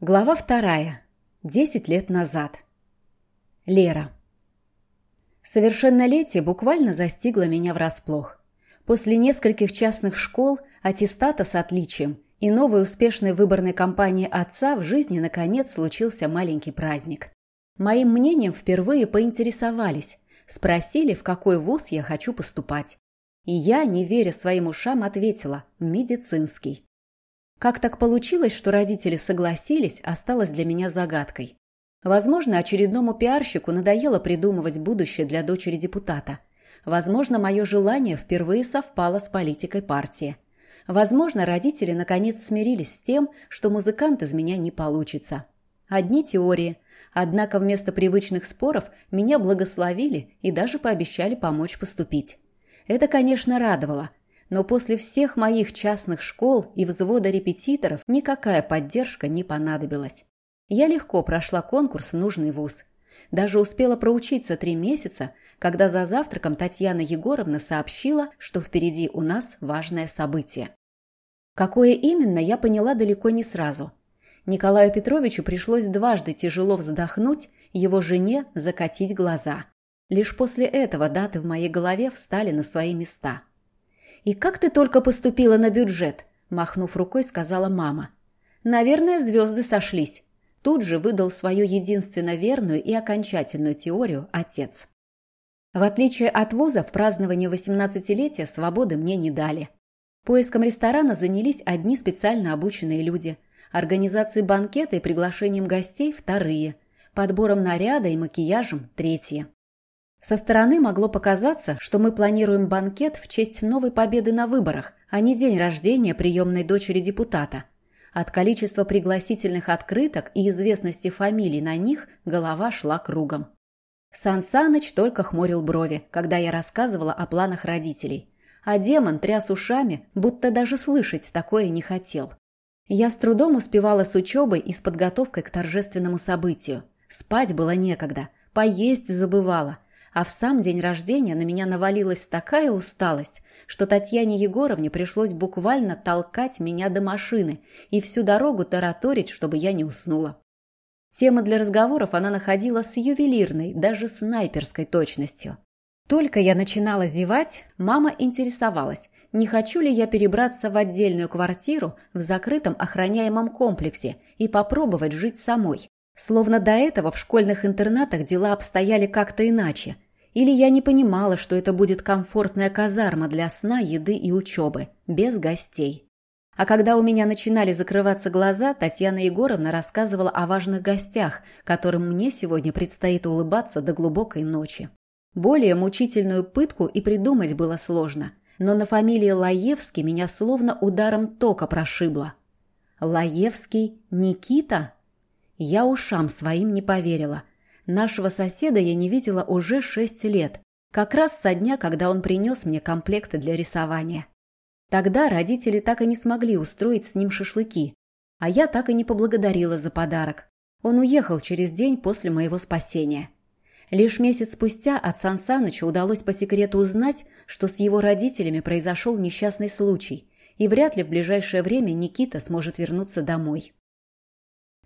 Глава вторая. Десять лет назад. Лера. Совершеннолетие буквально застигло меня врасплох. После нескольких частных школ, аттестата с отличием и новой успешной выборной кампании отца в жизни наконец случился маленький праздник. Моим мнением впервые поинтересовались, спросили, в какой вуз я хочу поступать. И я, не веря своим ушам, ответила – медицинский. Как так получилось, что родители согласились, осталось для меня загадкой. Возможно, очередному пиарщику надоело придумывать будущее для дочери депутата. Возможно, мое желание впервые совпало с политикой партии. Возможно, родители наконец смирились с тем, что музыкант из меня не получится. Одни теории. Однако вместо привычных споров меня благословили и даже пообещали помочь поступить. Это, конечно, радовало – но после всех моих частных школ и взвода репетиторов никакая поддержка не понадобилась. Я легко прошла конкурс в нужный вуз. Даже успела проучиться три месяца, когда за завтраком Татьяна Егоровна сообщила, что впереди у нас важное событие. Какое именно, я поняла далеко не сразу. Николаю Петровичу пришлось дважды тяжело вздохнуть, его жене закатить глаза. Лишь после этого даты в моей голове встали на свои места – «И как ты только поступила на бюджет?» – махнув рукой, сказала мама. «Наверное, звезды сошлись». Тут же выдал свою единственно верную и окончательную теорию отец. В отличие от вуза, в праздновании 18-летия свободы мне не дали. Поиском ресторана занялись одни специально обученные люди. Организацией банкета и приглашением гостей – вторые. Подбором наряда и макияжем – третьи. Со стороны могло показаться, что мы планируем банкет в честь новой победы на выборах, а не день рождения приемной дочери депутата. От количества пригласительных открыток и известности фамилий на них голова шла кругом. Сан Саныч только хмурил брови, когда я рассказывала о планах родителей. А демон тряс ушами, будто даже слышать такое не хотел. Я с трудом успевала с учебой и с подготовкой к торжественному событию. Спать было некогда, поесть забывала – а в сам день рождения на меня навалилась такая усталость, что Татьяне Егоровне пришлось буквально толкать меня до машины и всю дорогу тараторить, чтобы я не уснула. Темы для разговоров она находила с ювелирной, даже снайперской точностью. Только я начинала зевать, мама интересовалась, не хочу ли я перебраться в отдельную квартиру в закрытом охраняемом комплексе и попробовать жить самой. Словно до этого в школьных интернатах дела обстояли как-то иначе. Или я не понимала, что это будет комфортная казарма для сна, еды и учебы, без гостей. А когда у меня начинали закрываться глаза, Татьяна Егоровна рассказывала о важных гостях, которым мне сегодня предстоит улыбаться до глубокой ночи. Более мучительную пытку и придумать было сложно, но на фамилии Лаевский меня словно ударом тока прошибло. «Лаевский Никита?» Я ушам своим не поверила. Нашего соседа я не видела уже шесть лет, как раз со дня, когда он принес мне комплекты для рисования. Тогда родители так и не смогли устроить с ним шашлыки, а я так и не поблагодарила за подарок. Он уехал через день после моего спасения. Лишь месяц спустя от Сан Саныча удалось по секрету узнать, что с его родителями произошел несчастный случай, и вряд ли в ближайшее время Никита сможет вернуться домой.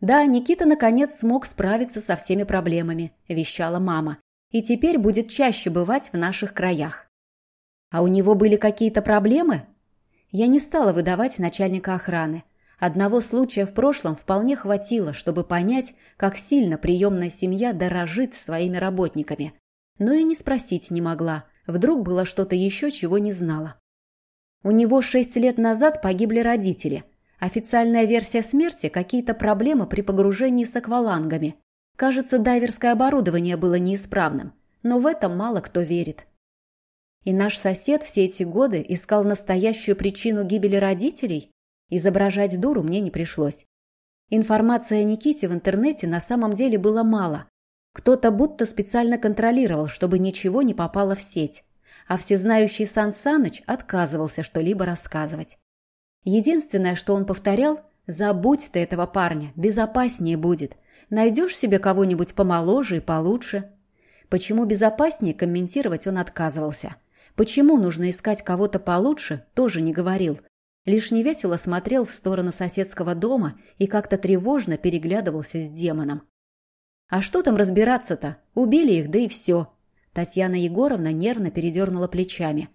«Да, Никита наконец смог справиться со всеми проблемами», – вещала мама. «И теперь будет чаще бывать в наших краях». «А у него были какие-то проблемы?» Я не стала выдавать начальника охраны. Одного случая в прошлом вполне хватило, чтобы понять, как сильно приемная семья дорожит своими работниками. Но и не спросить не могла. Вдруг было что-то еще, чего не знала. У него шесть лет назад погибли родители – Официальная версия смерти – какие-то проблемы при погружении с аквалангами. Кажется, дайверское оборудование было неисправным, но в этом мало кто верит. И наш сосед все эти годы искал настоящую причину гибели родителей? Изображать дуру мне не пришлось. Информации о Никите в интернете на самом деле было мало. Кто-то будто специально контролировал, чтобы ничего не попало в сеть. А всезнающий Сан Саныч отказывался что-либо рассказывать. Единственное, что он повторял, «Забудь ты этого парня, безопаснее будет. Найдешь себе кого-нибудь помоложе и получше». Почему безопаснее, комментировать он отказывался. Почему нужно искать кого-то получше, тоже не говорил. Лишь невесело смотрел в сторону соседского дома и как-то тревожно переглядывался с демоном. «А что там разбираться-то? Убили их, да и все». Татьяна Егоровна нервно передернула плечами.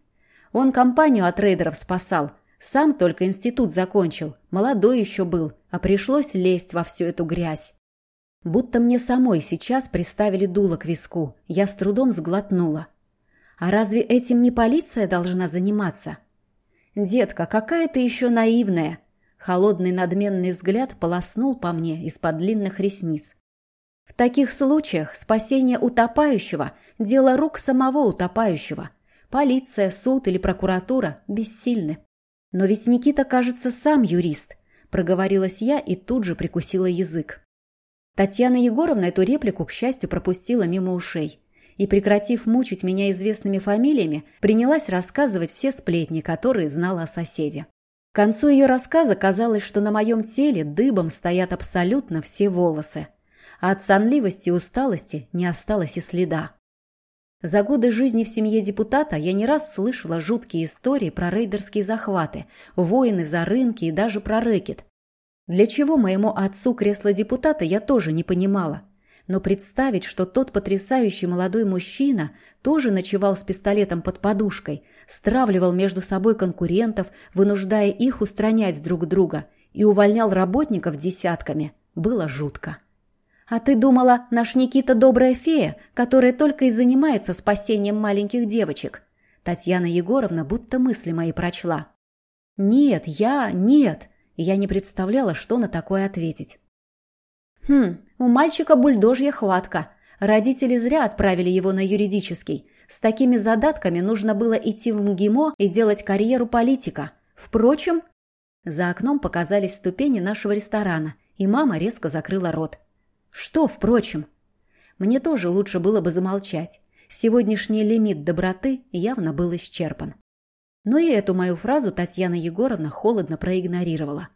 «Он компанию от рейдеров спасал. Сам только институт закончил. Молодой еще был, а пришлось лезть во всю эту грязь. Будто мне самой сейчас приставили дуло к виску. Я с трудом сглотнула. А разве этим не полиция должна заниматься? Детка, какая ты еще наивная. Холодный надменный взгляд полоснул по мне из-под длинных ресниц. В таких случаях спасение утопающего – дело рук самого утопающего. Полиция, суд или прокуратура бессильны. Но ведь Никита, кажется, сам юрист, проговорилась я и тут же прикусила язык. Татьяна Егоровна эту реплику, к счастью, пропустила мимо ушей и, прекратив мучить меня известными фамилиями, принялась рассказывать все сплетни, которые знала о соседе. К концу ее рассказа казалось, что на моем теле дыбом стоят абсолютно все волосы, а от сонливости и усталости не осталось и следа. За годы жизни в семье депутата я не раз слышала жуткие истории про рейдерские захваты, воины за рынки и даже про рэкет, для чего моему отцу кресло депутата, я тоже не понимала. Но представить, что тот потрясающий молодой мужчина тоже ночевал с пистолетом под подушкой, стравливал между собой конкурентов, вынуждая их устранять друг друга, и увольнял работников десятками, было жутко. «А ты думала, наш Никита добрая фея, которая только и занимается спасением маленьких девочек?» Татьяна Егоровна будто мысли мои прочла. «Нет, я... нет я не представляла, что на такое ответить. «Хм, у мальчика бульдожья хватка. Родители зря отправили его на юридический. С такими задатками нужно было идти в МГИМО и делать карьеру политика. Впрочем...» За окном показались ступени нашего ресторана, и мама резко закрыла рот. «Что, впрочем?» Мне тоже лучше было бы замолчать. Сегодняшний лимит доброты явно был исчерпан. Но и эту мою фразу Татьяна Егоровна холодно проигнорировала.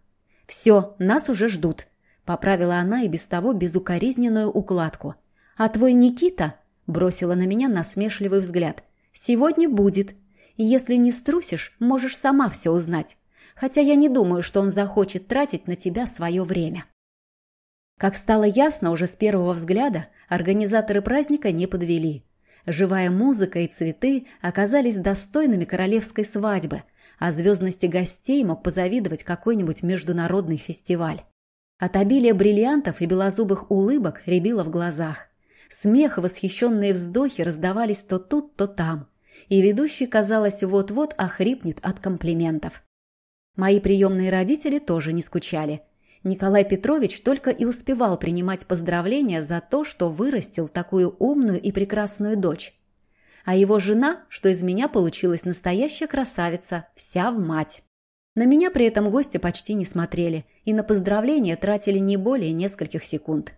«Все, нас уже ждут», — поправила она и без того безукоризненную укладку. «А твой Никита?» — бросила на меня насмешливый взгляд. «Сегодня будет. Если не струсишь, можешь сама все узнать. Хотя я не думаю, что он захочет тратить на тебя свое время». Как стало ясно уже с первого взгляда, организаторы праздника не подвели. Живая музыка и цветы оказались достойными королевской свадьбы, а звездности гостей мог позавидовать какой-нибудь международный фестиваль. От обилия бриллиантов и белозубых улыбок рябило в глазах. Смех и восхищенные вздохи раздавались то тут, то там. И ведущий, казалось, вот-вот охрипнет от комплиментов. Мои приемные родители тоже не скучали – Николай Петрович только и успевал принимать поздравления за то, что вырастил такую умную и прекрасную дочь. А его жена, что из меня получилась настоящая красавица, вся в мать. На меня при этом гости почти не смотрели и на поздравления тратили не более нескольких секунд.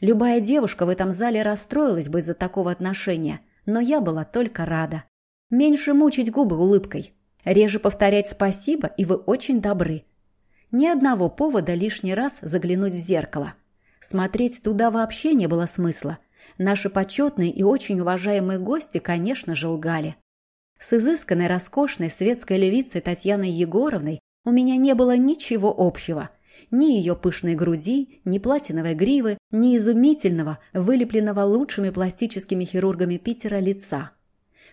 Любая девушка в этом зале расстроилась бы из-за такого отношения, но я была только рада. Меньше мучить губы улыбкой. Реже повторять «спасибо» и «вы очень добры», ни одного повода лишний раз заглянуть в зеркало. Смотреть туда вообще не было смысла. Наши почетные и очень уважаемые гости, конечно же, лгали. С изысканной, роскошной светской левицей Татьяной Егоровной у меня не было ничего общего. Ни ее пышной груди, ни платиновой гривы, ни изумительного, вылепленного лучшими пластическими хирургами Питера лица.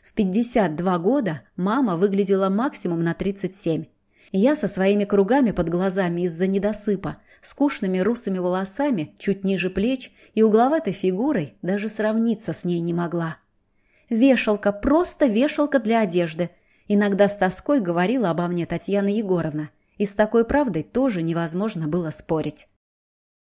В 52 года мама выглядела максимум на 37, я со своими кругами под глазами из-за недосыпа, скучными русыми волосами чуть ниже плеч и угловатой фигурой даже сравниться с ней не могла. «Вешалка, просто вешалка для одежды», иногда с тоской говорила обо мне Татьяна Егоровна, и с такой правдой тоже невозможно было спорить.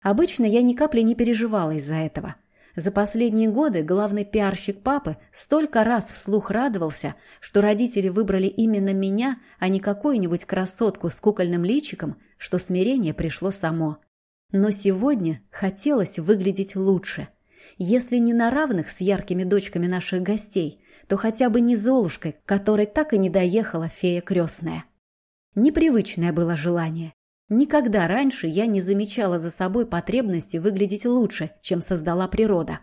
Обычно я ни капли не переживала из-за этого – за последние годы главный пиарщик папы столько раз вслух радовался, что родители выбрали именно меня, а не какую-нибудь красотку с кукольным личиком, что смирение пришло само. Но сегодня хотелось выглядеть лучше. Если не на равных с яркими дочками наших гостей, то хотя бы не Золушкой, которой так и не доехала фея крестная. Непривычное было желание. Никогда раньше я не замечала за собой потребности выглядеть лучше, чем создала природа.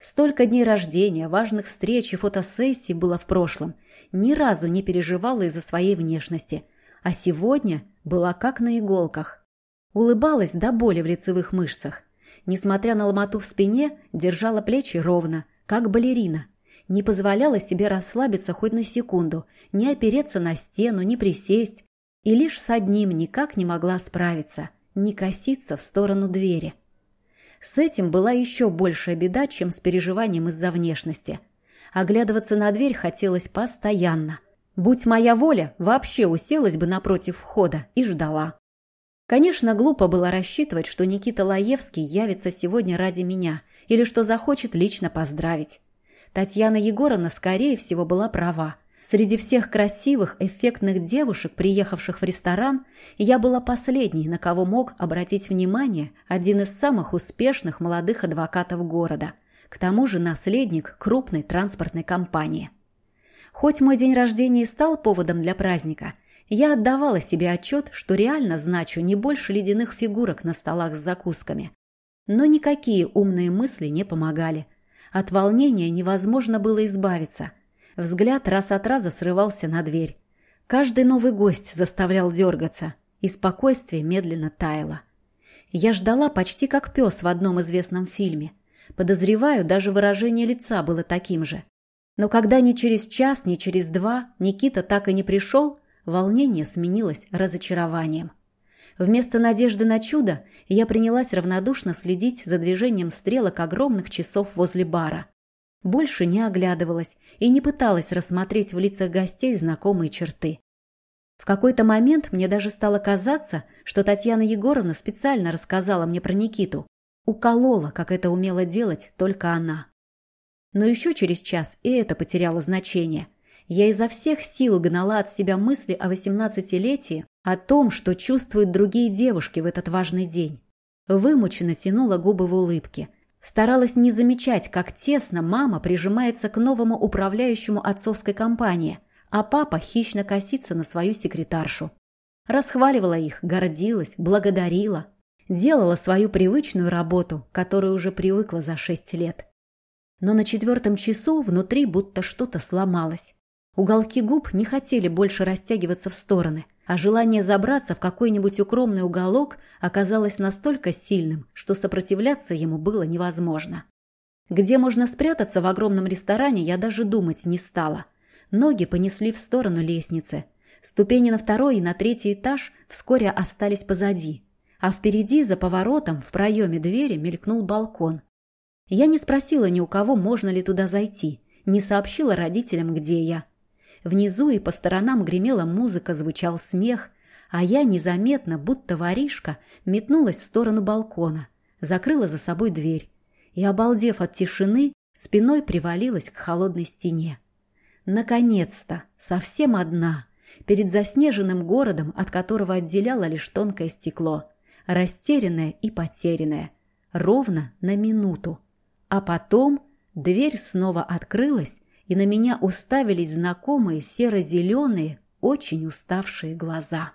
Столько дней рождения, важных встреч и фотосессий было в прошлом. Ни разу не переживала из-за своей внешности. А сегодня была как на иголках. Улыбалась до боли в лицевых мышцах. Несмотря на ломоту в спине, держала плечи ровно, как балерина. Не позволяла себе расслабиться хоть на секунду, не опереться на стену, не присесть. И лишь с одним никак не могла справиться – не коситься в сторону двери. С этим была еще большая беда, чем с переживанием из-за внешности. Оглядываться на дверь хотелось постоянно. Будь моя воля, вообще уселась бы напротив входа и ждала. Конечно, глупо было рассчитывать, что Никита Лаевский явится сегодня ради меня или что захочет лично поздравить. Татьяна Егоровна, скорее всего, была права. Среди всех красивых, эффектных девушек, приехавших в ресторан, я была последней, на кого мог обратить внимание один из самых успешных молодых адвокатов города. К тому же наследник крупной транспортной компании. Хоть мой день рождения и стал поводом для праздника, я отдавала себе отчет, что реально значу не больше ледяных фигурок на столах с закусками. Но никакие умные мысли не помогали. От волнения невозможно было избавиться – Взгляд раз от раза срывался на дверь. Каждый новый гость заставлял дергаться, и спокойствие медленно таяло. Я ждала почти как пес в одном известном фильме. Подозреваю, даже выражение лица было таким же. Но когда ни через час, ни через два Никита так и не пришел, волнение сменилось разочарованием. Вместо надежды на чудо я принялась равнодушно следить за движением стрелок огромных часов возле бара. Больше не оглядывалась и не пыталась рассмотреть в лицах гостей знакомые черты. В какой-то момент мне даже стало казаться, что Татьяна Егоровна специально рассказала мне про Никиту. Уколола, как это умела делать только она. Но еще через час и это потеряло значение. Я изо всех сил гнала от себя мысли о восемнадцатилетии, о том, что чувствуют другие девушки в этот важный день. Вымученно тянула губы в улыбке – Старалась не замечать, как тесно мама прижимается к новому управляющему отцовской компании, а папа хищно косится на свою секретаршу. Расхваливала их, гордилась, благодарила. Делала свою привычную работу, которую уже привыкла за шесть лет. Но на четвертом часу внутри будто что-то сломалось. Уголки губ не хотели больше растягиваться в стороны, а желание забраться в какой-нибудь укромный уголок оказалось настолько сильным, что сопротивляться ему было невозможно. Где можно спрятаться в огромном ресторане, я даже думать не стала. Ноги понесли в сторону лестницы. Ступени на второй и на третий этаж вскоре остались позади. А впереди, за поворотом, в проеме двери мелькнул балкон. Я не спросила ни у кого, можно ли туда зайти, не сообщила родителям, где я. Внизу и по сторонам гремела музыка, звучал смех, а я незаметно, будто воришка, метнулась в сторону балкона, закрыла за собой дверь и, обалдев от тишины, спиной привалилась к холодной стене. Наконец-то, совсем одна, перед заснеженным городом, от которого отделяло лишь тонкое стекло, растерянная и потерянная, ровно на минуту. А потом дверь снова открылась, и на меня уставились знакомые серо-зеленые, очень уставшие глаза.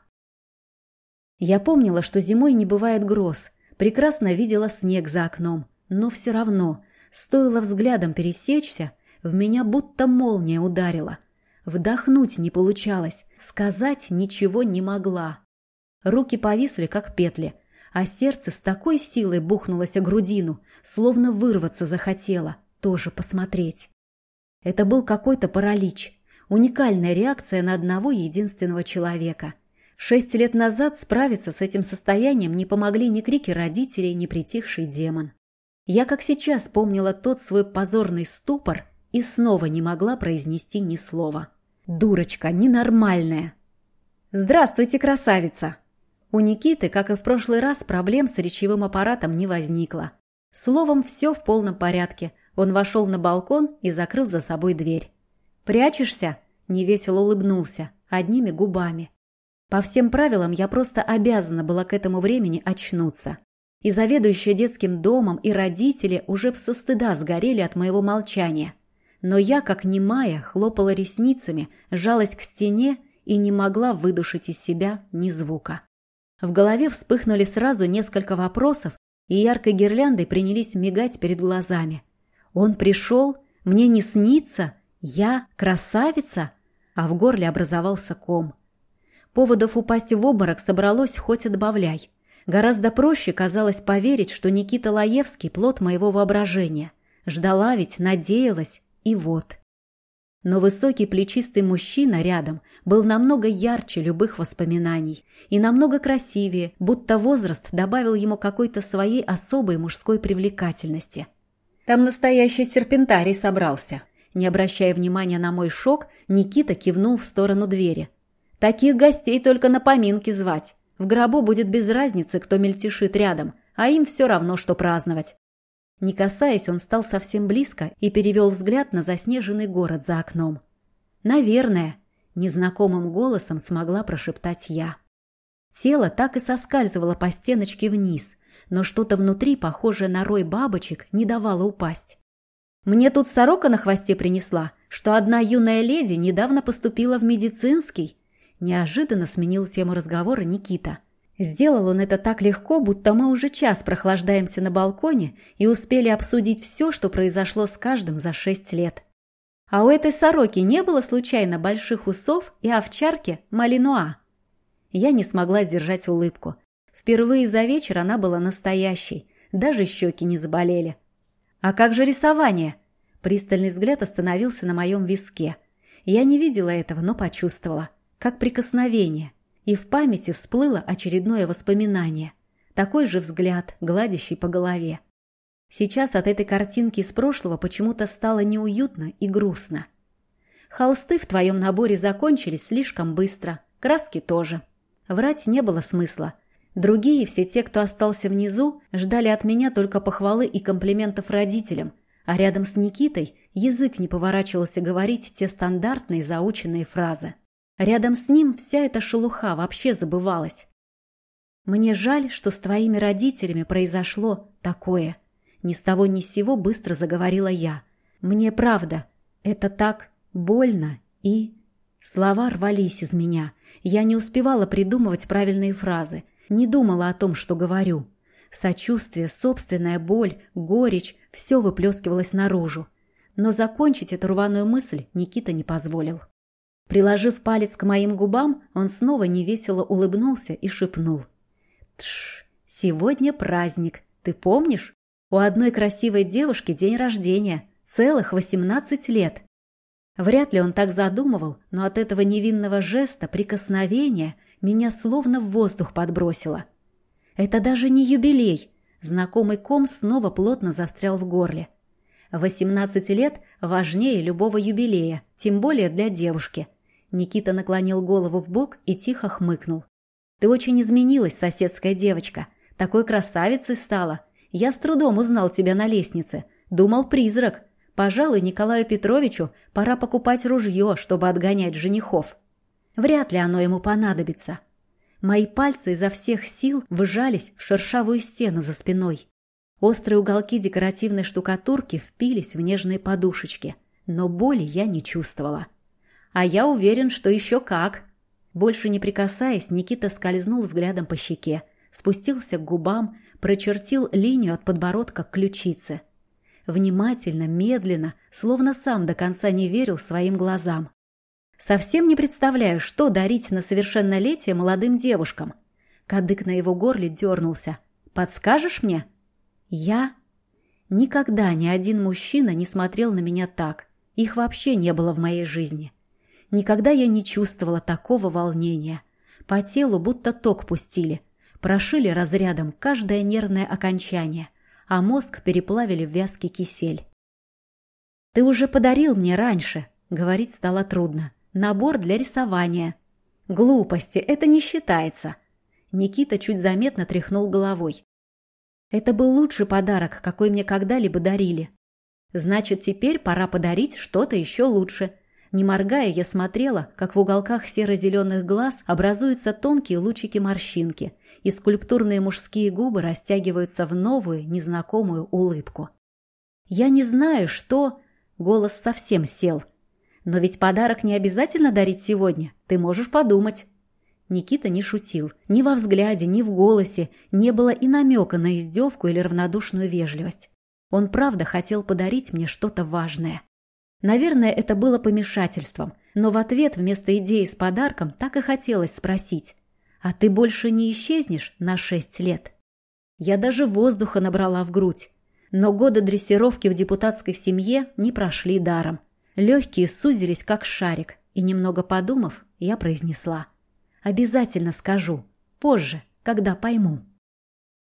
Я помнила, что зимой не бывает гроз, прекрасно видела снег за окном, но все равно, стоило взглядом пересечься, в меня будто молния ударила. Вдохнуть не получалось, сказать ничего не могла. Руки повисли, как петли, а сердце с такой силой бухнулось о грудину, словно вырваться захотело, тоже посмотреть. Это был какой-то паралич, уникальная реакция на одного единственного человека. Шесть лет назад справиться с этим состоянием не помогли ни крики родителей, ни притихший демон. Я, как сейчас, помнила тот свой позорный ступор и снова не могла произнести ни слова. «Дурочка, ненормальная!» «Здравствуйте, красавица!» У Никиты, как и в прошлый раз, проблем с речевым аппаратом не возникло. Словом, все в полном порядке – он вошел на балкон и закрыл за собой дверь. «Прячешься?» – невесело улыбнулся, одними губами. По всем правилам я просто обязана была к этому времени очнуться. И заведующая детским домом, и родители уже со стыда сгорели от моего молчания. Но я, как немая, хлопала ресницами, жалась к стене и не могла выдушить из себя ни звука. В голове вспыхнули сразу несколько вопросов, и яркой гирляндой принялись мигать перед глазами. Он пришел, мне не снится, я красавица, а в горле образовался ком. Поводов упасть в обморок собралось хоть и добавляй. Гораздо проще казалось поверить, что Никита Лаевский – плод моего воображения. Ждала ведь, надеялась, и вот. Но высокий плечистый мужчина рядом был намного ярче любых воспоминаний и намного красивее, будто возраст добавил ему какой-то своей особой мужской привлекательности. Там настоящий серпентарий собрался. Не обращая внимания на мой шок, Никита кивнул в сторону двери. «Таких гостей только на поминки звать. В гробу будет без разницы, кто мельтешит рядом, а им все равно, что праздновать. Не касаясь, он стал совсем близко и перевел взгляд на заснеженный город за окном. «Наверное», — незнакомым голосом смогла прошептать я. Тело так и соскальзывало по стеночке вниз, но что-то внутри, похожее на рой бабочек, не давало упасть. Мне тут сорока на хвосте принесла, что одна юная леди недавно поступила в медицинский. Неожиданно сменил тему разговора Никита. Сделал он это так легко, будто мы уже час прохлаждаемся на балконе и успели обсудить все, что произошло с каждым за шесть лет. А у этой сороки не было случайно больших усов и овчарки малинуа. Я не смогла сдержать улыбку. Впервые за вечер она была настоящей, даже щеки не заболели. «А как же рисование?» Пристальный взгляд остановился на моем виске. Я не видела этого, но почувствовала. Как прикосновение и в памяти всплыло очередное воспоминание. Такой же взгляд, гладящий по голове. Сейчас от этой картинки из прошлого почему-то стало неуютно и грустно. Холсты в твоем наборе закончились слишком быстро, краски тоже. Врать не было смысла. Другие, все те, кто остался внизу, ждали от меня только похвалы и комплиментов родителям, а рядом с Никитой язык не поворачивался говорить те стандартные заученные фразы. Рядом с ним вся эта шелуха вообще забывалась. Мне жаль, что с твоими родителями произошло такое. Ни с того ни с сего быстро заговорила я. Мне правда, это так больно и... Слова рвались из меня. Я не успевала придумывать правильные фразы. Не думала о том, что говорю. Сочувствие, собственная боль, горечь – все выплескивалось наружу. Но закончить эту рваную мысль Никита не позволил. Приложив палец к моим губам, он снова невесело улыбнулся и шепнул. «Тш, сегодня праздник, ты помнишь? У одной красивой девушки день рождения, целых восемнадцать лет». Вряд ли он так задумывал, но от этого невинного жеста, прикосновения, меня словно в воздух подбросило. Это даже не юбилей. Знакомый ком снова плотно застрял в горле. Восемнадцать лет важнее любого юбилея, тем более для девушки – Никита наклонил голову в бок и тихо хмыкнул. «Ты очень изменилась, соседская девочка. Такой красавицей стала. Я с трудом узнал тебя на лестнице. Думал, призрак. Пожалуй, Николаю Петровичу пора покупать ружье, чтобы отгонять женихов. Вряд ли оно ему понадобится». Мои пальцы изо всех сил выжались в шершавую стену за спиной. Острые уголки декоративной штукатурки впились в нежные подушечки, но боли я не чувствовала. А я уверен, что еще как. Больше не прикасаясь, Никита скользнул взглядом по щеке, спустился к губам, прочертил линию от подбородка к ключице. Внимательно, медленно, словно сам до конца не верил своим глазам. Совсем не представляю, что дарить на совершеннолетие молодым девушкам. Кадык на его горле дернулся. «Подскажешь мне?» «Я?» Никогда ни один мужчина не смотрел на меня так. Их вообще не было в моей жизни. Никогда я не чувствовала такого волнения. По телу будто ток пустили. Прошили разрядом каждое нервное окончание, а мозг переплавили в вязкий кисель. «Ты уже подарил мне раньше», — говорить стало трудно. «Набор для рисования». «Глупости, это не считается». Никита чуть заметно тряхнул головой. «Это был лучший подарок, какой мне когда-либо дарили. Значит, теперь пора подарить что-то еще лучше», не моргая, я смотрела, как в уголках серо-зеленых глаз образуются тонкие лучики морщинки, и скульптурные мужские губы растягиваются в новую, незнакомую улыбку. «Я не знаю, что...» Голос совсем сел. «Но ведь подарок не обязательно дарить сегодня. Ты можешь подумать». Никита не шутил. Ни во взгляде, ни в голосе не было и намека на издевку или равнодушную вежливость. Он правда хотел подарить мне что-то важное. Наверное, это было помешательством, но в ответ вместо идеи с подарком так и хотелось спросить. «А ты больше не исчезнешь на шесть лет?» Я даже воздуха набрала в грудь. Но годы дрессировки в депутатской семье не прошли даром. Легкие сузились, как шарик, и, немного подумав, я произнесла. «Обязательно скажу. Позже, когда пойму».